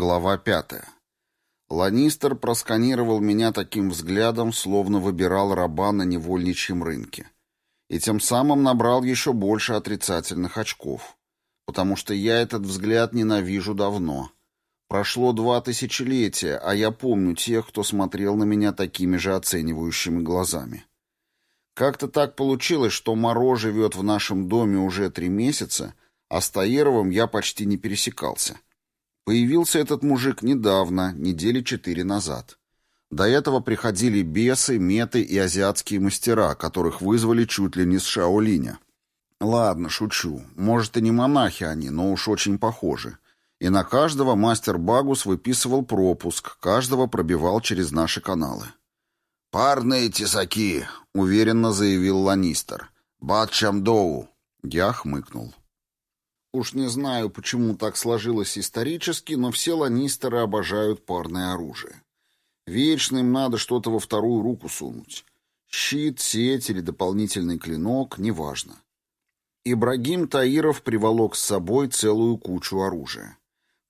Глава пятая. Ланнистер просканировал меня таким взглядом, словно выбирал раба на невольничьем рынке. И тем самым набрал еще больше отрицательных очков. Потому что я этот взгляд ненавижу давно. Прошло два тысячелетия, а я помню тех, кто смотрел на меня такими же оценивающими глазами. Как-то так получилось, что Моро живет в нашем доме уже три месяца, а с Таировым я почти не пересекался. Появился этот мужик недавно, недели четыре назад. До этого приходили бесы, меты и азиатские мастера, которых вызвали чуть ли не с Шаолиня. Ладно, шучу. Может, и не монахи они, но уж очень похожи. И на каждого мастер Багус выписывал пропуск, каждого пробивал через наши каналы. «Парные тесаки», — уверенно заявил Ланистер. «Бат Чамдоу». Я хмыкнул. Уж не знаю, почему так сложилось исторически, но все ланнистеры обожают парное оружие. Вечно им надо что-то во вторую руку сунуть. Щит, сеть или дополнительный клинок, неважно. Ибрагим Таиров приволок с собой целую кучу оружия.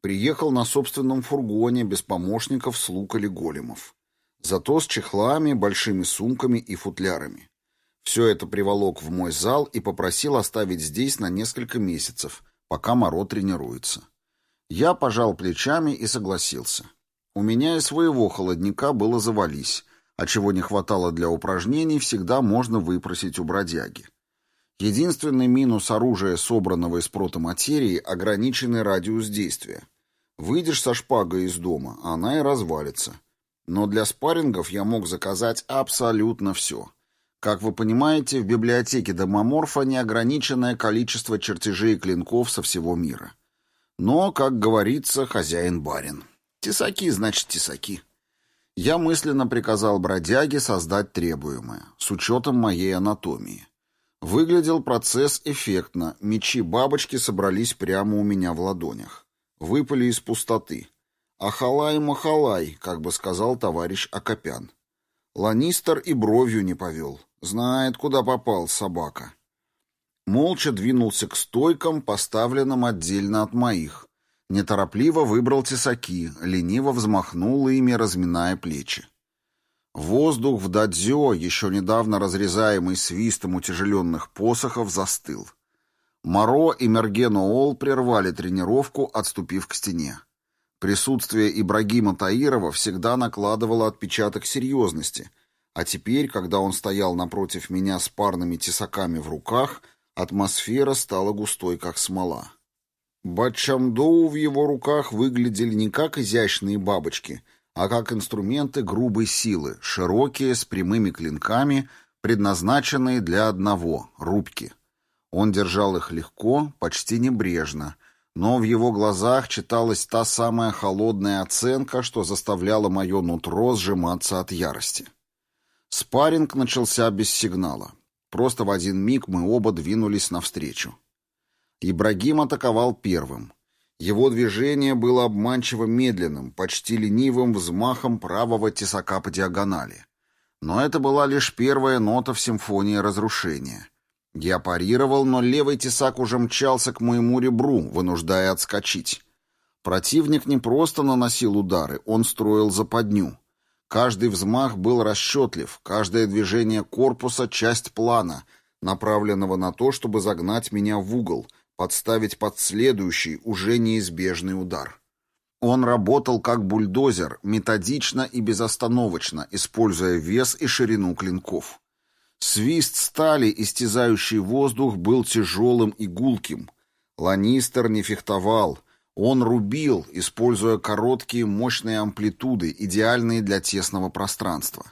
Приехал на собственном фургоне, без помощников, слуг или големов. Зато с чехлами, большими сумками и футлярами. Все это приволок в мой зал и попросил оставить здесь на несколько месяцев, пока Моро тренируется. Я пожал плечами и согласился. У меня и своего холодника было завались, а чего не хватало для упражнений, всегда можно выпросить у бродяги. Единственный минус оружия, собранного из протоматерии, ограниченный радиус действия. Выйдешь со шпагой из дома, она и развалится. Но для спаррингов я мог заказать абсолютно все — как вы понимаете, в библиотеке Домоморфа неограниченное количество чертежей и клинков со всего мира. Но, как говорится, хозяин-барин. Тесаки, значит, тесаки. Я мысленно приказал бродяге создать требуемое, с учетом моей анатомии. Выглядел процесс эффектно, мечи-бабочки собрались прямо у меня в ладонях. Выпали из пустоты. «Ахалай-махалай», как бы сказал товарищ Акопян. Ланистер и бровью не повел. Знает, куда попал собака. Молча двинулся к стойкам, поставленным отдельно от моих. Неторопливо выбрал тесаки, лениво взмахнул ими, разминая плечи. Воздух в дадзё, еще недавно разрезаемый свистом утяжеленных посохов, застыл. Моро и Мергено Ол прервали тренировку, отступив к стене. Присутствие Ибрагима Таирова всегда накладывало отпечаток серьезности, а теперь, когда он стоял напротив меня с парными тесаками в руках, атмосфера стала густой, как смола. Батчамдоу в его руках выглядели не как изящные бабочки, а как инструменты грубой силы, широкие, с прямыми клинками, предназначенные для одного — рубки. Он держал их легко, почти небрежно, но в его глазах читалась та самая холодная оценка, что заставляла мое нутро сжиматься от ярости. Спарринг начался без сигнала. Просто в один миг мы оба двинулись навстречу. Ибрагим атаковал первым. Его движение было обманчиво медленным, почти ленивым взмахом правого тесака по диагонали. Но это была лишь первая нота в симфонии разрушения. Я парировал, но левый тесак уже мчался к моему ребру, вынуждая отскочить. Противник не просто наносил удары, он строил западню. Каждый взмах был расчетлив, каждое движение корпуса — часть плана, направленного на то, чтобы загнать меня в угол, подставить под следующий, уже неизбежный удар. Он работал как бульдозер, методично и безостановочно, используя вес и ширину клинков. Свист стали, истязающий воздух, был тяжелым и гулким. Ланнистер не фехтовал — он рубил, используя короткие мощные амплитуды, идеальные для тесного пространства.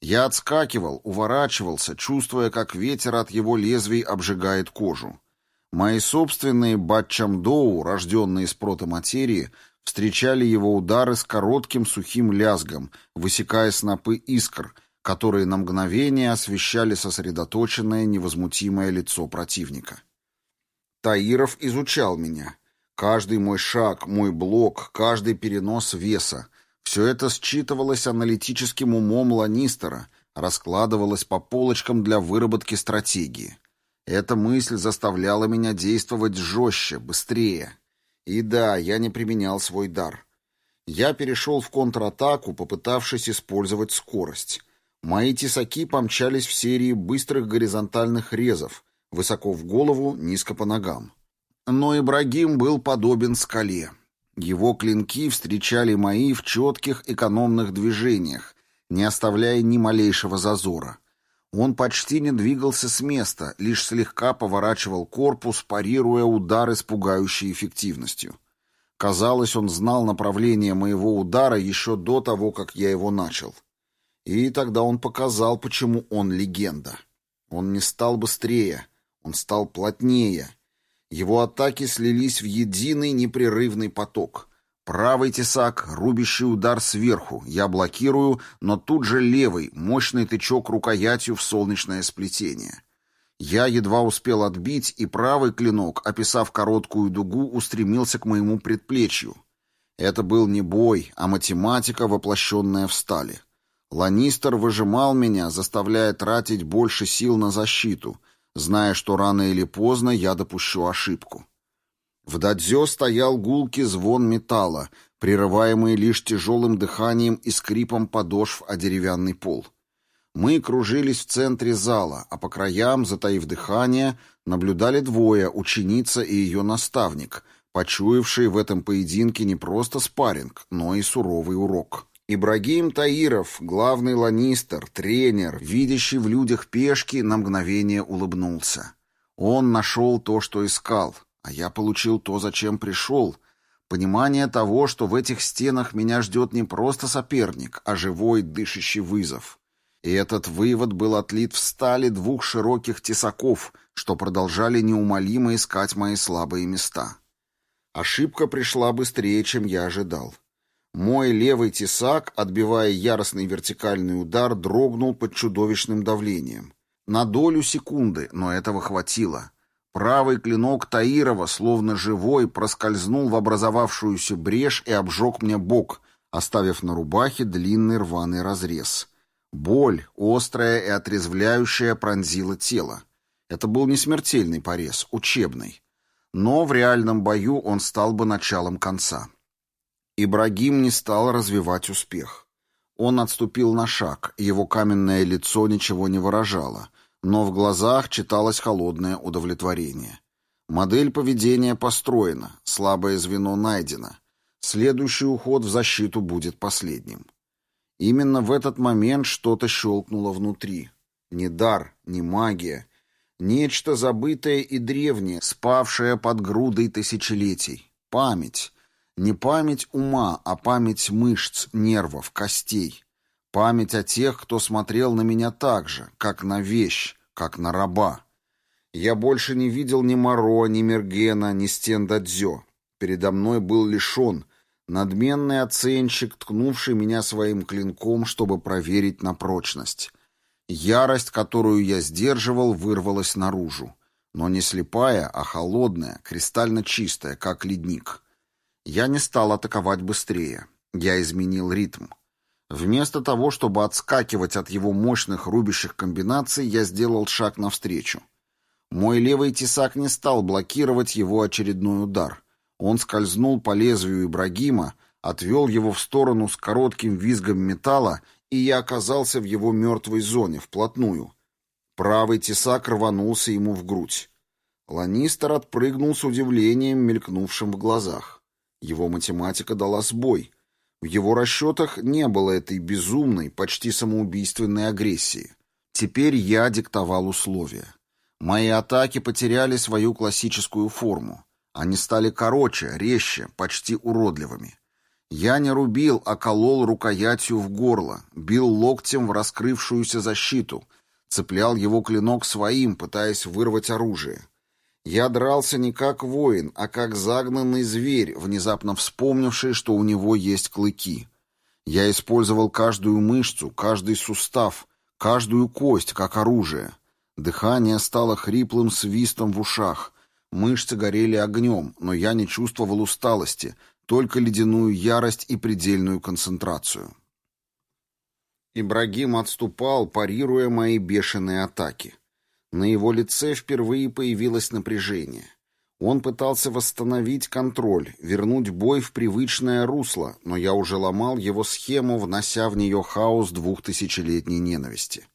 Я отскакивал, уворачивался, чувствуя, как ветер от его лезвий обжигает кожу. Мои собственные батчамдоу, рожденные из протоматерии, встречали его удары с коротким сухим лязгом, высекая снопы искр, которые на мгновение освещали сосредоточенное невозмутимое лицо противника. Таиров изучал меня — Каждый мой шаг, мой блок, каждый перенос веса — все это считывалось аналитическим умом Ланнистера, раскладывалось по полочкам для выработки стратегии. Эта мысль заставляла меня действовать жестче, быстрее. И да, я не применял свой дар. Я перешел в контратаку, попытавшись использовать скорость. Мои тесаки помчались в серии быстрых горизонтальных резов, высоко в голову, низко по ногам. Но Ибрагим был подобен скале. Его клинки встречали мои в четких экономных движениях, не оставляя ни малейшего зазора. Он почти не двигался с места, лишь слегка поворачивал корпус, парируя удары с пугающей эффективностью. Казалось, он знал направление моего удара еще до того, как я его начал. И тогда он показал, почему он легенда. Он не стал быстрее, он стал плотнее. Его атаки слились в единый непрерывный поток. Правый тесак, рубящий удар сверху, я блокирую, но тут же левый, мощный тычок рукоятью в солнечное сплетение. Я едва успел отбить, и правый клинок, описав короткую дугу, устремился к моему предплечью. Это был не бой, а математика, воплощенная в стали. Ланнистер выжимал меня, заставляя тратить больше сил на защиту, зная, что рано или поздно я допущу ошибку. В дадзё стоял гулкий звон металла, прерываемый лишь тяжелым дыханием и скрипом подошв о деревянный пол. Мы кружились в центре зала, а по краям, затаив дыхание, наблюдали двое, ученица и ее наставник, почуявшие в этом поединке не просто спарринг, но и суровый урок. Ибрагим Таиров, главный ланистер, тренер, видящий в людях пешки, на мгновение улыбнулся. Он нашел то, что искал, а я получил то, зачем пришел. Понимание того, что в этих стенах меня ждет не просто соперник, а живой дышащий вызов. И этот вывод был отлит в стали двух широких тесаков, что продолжали неумолимо искать мои слабые места. Ошибка пришла быстрее, чем я ожидал. Мой левый тесак, отбивая яростный вертикальный удар, дрогнул под чудовищным давлением. На долю секунды, но этого хватило. Правый клинок Таирова, словно живой, проскользнул в образовавшуюся брешь и обжег мне бок, оставив на рубахе длинный рваный разрез. Боль, острая и отрезвляющая, пронзила тело. Это был не смертельный порез, учебный. Но в реальном бою он стал бы началом конца. Ибрагим не стал развивать успех. Он отступил на шаг, его каменное лицо ничего не выражало, но в глазах читалось холодное удовлетворение. Модель поведения построена, слабое звено найдено. Следующий уход в защиту будет последним. Именно в этот момент что-то щелкнуло внутри. Не дар, не магия. Нечто забытое и древнее, спавшее под грудой тысячелетий. Память. Не память ума, а память мышц, нервов, костей. Память о тех, кто смотрел на меня так же, как на вещь, как на раба. Я больше не видел ни Моро, ни Мергена, ни Стендадзё. Передо мной был лишен, надменный оценщик, ткнувший меня своим клинком, чтобы проверить на прочность. Ярость, которую я сдерживал, вырвалась наружу. Но не слепая, а холодная, кристально чистая, как ледник. Я не стал атаковать быстрее. Я изменил ритм. Вместо того, чтобы отскакивать от его мощных рубящих комбинаций, я сделал шаг навстречу. Мой левый тесак не стал блокировать его очередной удар. Он скользнул по лезвию Ибрагима, отвел его в сторону с коротким визгом металла, и я оказался в его мертвой зоне, вплотную. Правый тесак рванулся ему в грудь. Ланнистер отпрыгнул с удивлением, мелькнувшим в глазах. Его математика дала сбой. В его расчетах не было этой безумной, почти самоубийственной агрессии. Теперь я диктовал условия. Мои атаки потеряли свою классическую форму. Они стали короче, резче, почти уродливыми. Я не рубил, а колол рукоятью в горло, бил локтем в раскрывшуюся защиту, цеплял его клинок своим, пытаясь вырвать оружие. Я дрался не как воин, а как загнанный зверь, внезапно вспомнивший, что у него есть клыки. Я использовал каждую мышцу, каждый сустав, каждую кость как оружие. Дыхание стало хриплым свистом в ушах. Мышцы горели огнем, но я не чувствовал усталости, только ледяную ярость и предельную концентрацию. Ибрагим отступал, парируя мои бешеные атаки. На его лице впервые появилось напряжение. Он пытался восстановить контроль, вернуть бой в привычное русло, но я уже ломал его схему, внося в нее хаос двухтысячелетней ненависти.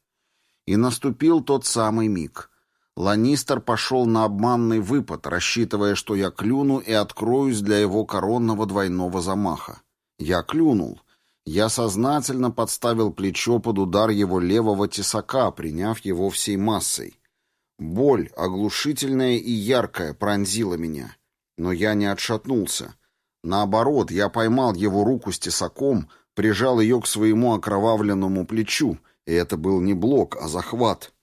И наступил тот самый миг. Ланнистер пошел на обманный выпад, рассчитывая, что я клюну и откроюсь для его коронного двойного замаха. Я клюнул. Я сознательно подставил плечо под удар его левого тесака, приняв его всей массой. Боль, оглушительная и яркая, пронзила меня. Но я не отшатнулся. Наоборот, я поймал его руку с тесаком, прижал ее к своему окровавленному плечу, и это был не блок, а захват.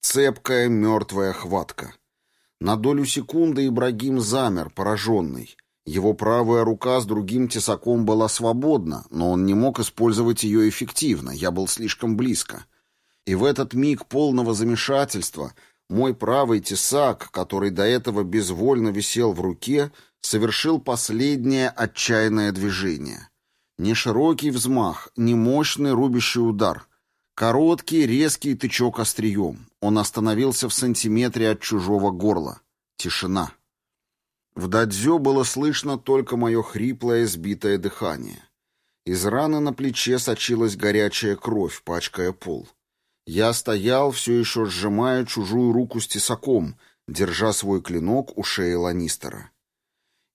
Цепкая мертвая хватка. На долю секунды Ибрагим замер, пораженный. Его правая рука с другим тесаком была свободна, но он не мог использовать ее эффективно, я был слишком близко. И в этот миг полного замешательства мой правый тесак, который до этого безвольно висел в руке, совершил последнее отчаянное движение. Не широкий взмах, не мощный рубящий удар. Короткий, резкий тычок острием. Он остановился в сантиметре от чужого горла. Тишина. В дадзё было слышно только мое хриплое, сбитое дыхание. Из раны на плече сочилась горячая кровь, пачкая пол. Я стоял, все еще сжимая чужую руку с тесаком, держа свой клинок у шеи Ланистера.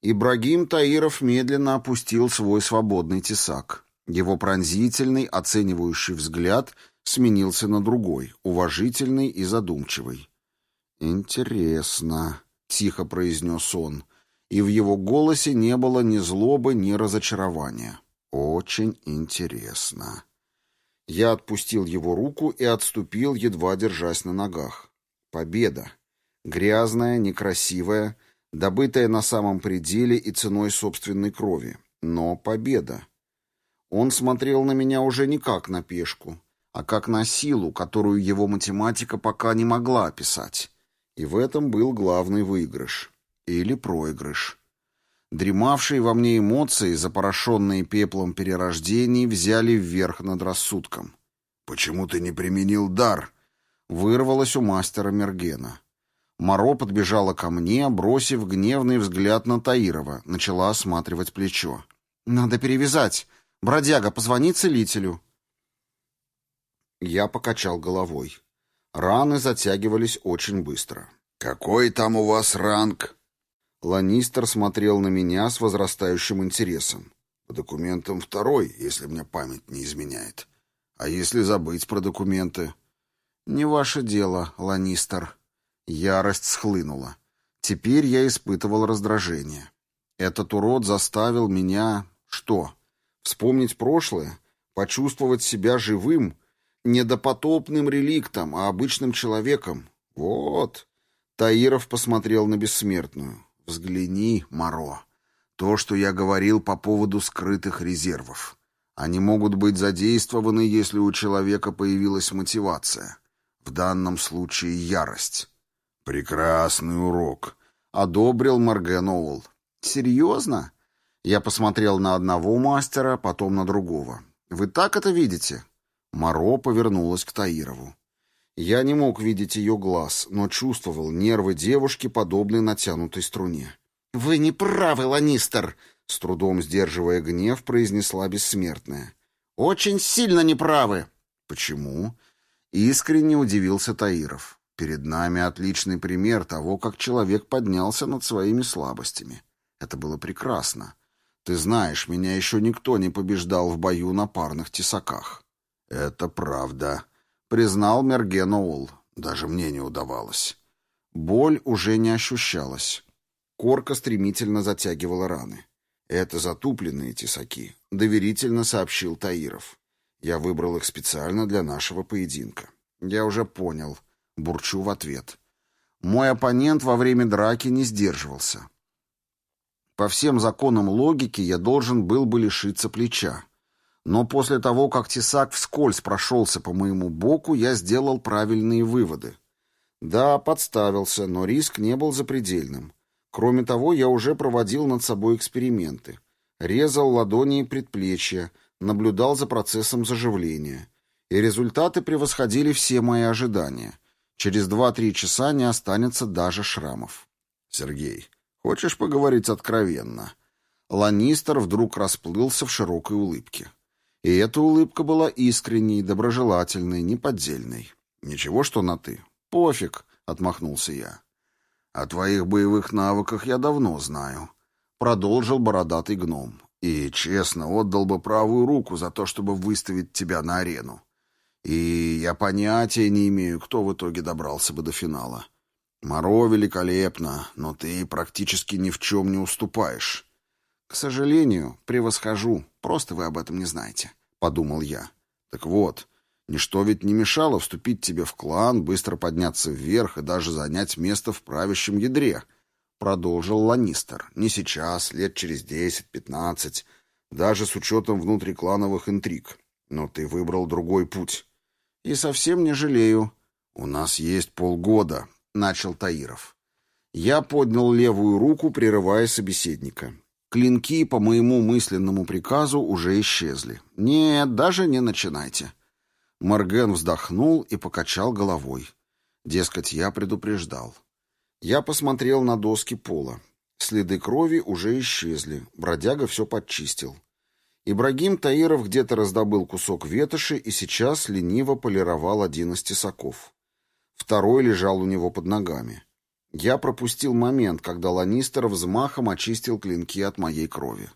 Ибрагим Таиров медленно опустил свой свободный тесак. Его пронзительный, оценивающий взгляд сменился на другой, уважительный и задумчивый. «Интересно», — тихо произнес он, и в его голосе не было ни злобы, ни разочарования. «Очень интересно». Я отпустил его руку и отступил, едва держась на ногах. Победа. Грязная, некрасивая, добытая на самом пределе и ценой собственной крови. Но победа. Он смотрел на меня уже не как на пешку, а как на силу, которую его математика пока не могла описать. И в этом был главный выигрыш. Или проигрыш. Дремавшие во мне эмоции, запорошенные пеплом перерождений, взяли вверх над рассудком. «Почему ты не применил дар?» Вырвалось у мастера Мергена. Моро подбежала ко мне, бросив гневный взгляд на Таирова, начала осматривать плечо. «Надо перевязать. Бродяга, позвони целителю». Я покачал головой. Раны затягивались очень быстро. «Какой там у вас ранг?» Ланнистер смотрел на меня с возрастающим интересом. По документам второй, если мне память не изменяет. А если забыть про документы? Не ваше дело, Ланнистер. Ярость схлынула. Теперь я испытывал раздражение. Этот урод заставил меня... Что? Вспомнить прошлое? Почувствовать себя живым? Не допотопным реликтом, а обычным человеком? Вот. Таиров посмотрел на бессмертную. Взгляни, Моро. То, что я говорил по поводу скрытых резервов. Они могут быть задействованы, если у человека появилась мотивация. В данном случае ярость. Прекрасный урок. Одобрил Марген Оуэлл. Серьезно? Я посмотрел на одного мастера, потом на другого. Вы так это видите? Моро повернулась к Таирову. Я не мог видеть ее глаз, но чувствовал нервы девушки, подобные натянутой струне. «Вы не правы, Ланнистер!» — с трудом сдерживая гнев, произнесла бессмертная. «Очень сильно неправы!» «Почему?» — искренне удивился Таиров. «Перед нами отличный пример того, как человек поднялся над своими слабостями. Это было прекрасно. Ты знаешь, меня еще никто не побеждал в бою на парных тесаках». «Это правда», признал Мерген Оул. Даже мне не удавалось. Боль уже не ощущалась. Корка стремительно затягивала раны. «Это затупленные тесаки», — доверительно сообщил Таиров. «Я выбрал их специально для нашего поединка». «Я уже понял», — бурчу в ответ. Мой оппонент во время драки не сдерживался. По всем законам логики я должен был бы лишиться плеча. Но после того, как тесак вскользь прошелся по моему боку, я сделал правильные выводы. Да, подставился, но риск не был запредельным. Кроме того, я уже проводил над собой эксперименты. Резал ладони и предплечья, наблюдал за процессом заживления. И результаты превосходили все мои ожидания. Через 2-3 часа не останется даже шрамов. Сергей, хочешь поговорить откровенно?» Ланнистер вдруг расплылся в широкой улыбке. И эта улыбка была искренней, доброжелательной, неподдельной. «Ничего, что на «ты». «Пофиг», — отмахнулся я. «О твоих боевых навыках я давно знаю», — продолжил бородатый гном. «И, честно, отдал бы правую руку за то, чтобы выставить тебя на арену. И я понятия не имею, кто в итоге добрался бы до финала. Моро великолепно, но ты практически ни в чем не уступаешь. К сожалению, превосхожу, просто вы об этом не знаете, — подумал я. Так вот, ничто ведь не мешало вступить тебе в клан, быстро подняться вверх и даже занять место в правящем ядре, — продолжил Ланнистер. Не сейчас, лет через десять-пятнадцать, даже с учетом внутриклановых интриг. Но ты выбрал другой путь. И совсем не жалею. У нас есть полгода, — начал Таиров. Я поднял левую руку, прерывая собеседника. Клинки, по моему мысленному приказу, уже исчезли. Нет, даже не начинайте. Марген вздохнул и покачал головой. Дескать, я предупреждал. Я посмотрел на доски пола. Следы крови уже исчезли. Бродяга все подчистил. Ибрагим Таиров где-то раздобыл кусок ветоши и сейчас лениво полировал один из тесаков. Второй лежал у него под ногами. Я пропустил момент, когда Ланнистер взмахом очистил клинки от моей крови.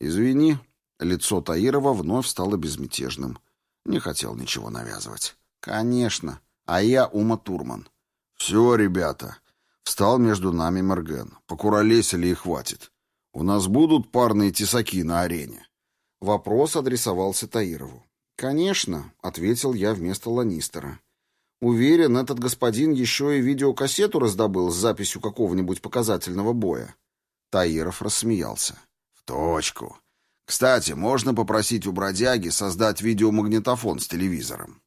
«Извини», — лицо Таирова вновь стало безмятежным. Не хотел ничего навязывать. «Конечно. А я Ума Турман». «Все, ребята», — встал между нами Мерген. «Покуролесили и хватит. У нас будут парные тесаки на арене». Вопрос адресовался Таирову. «Конечно», — ответил я вместо Ланнистера. «Уверен, этот господин еще и видеокассету раздобыл с записью какого-нибудь показательного боя». Таиров рассмеялся. «В точку. Кстати, можно попросить у бродяги создать видеомагнитофон с телевизором?»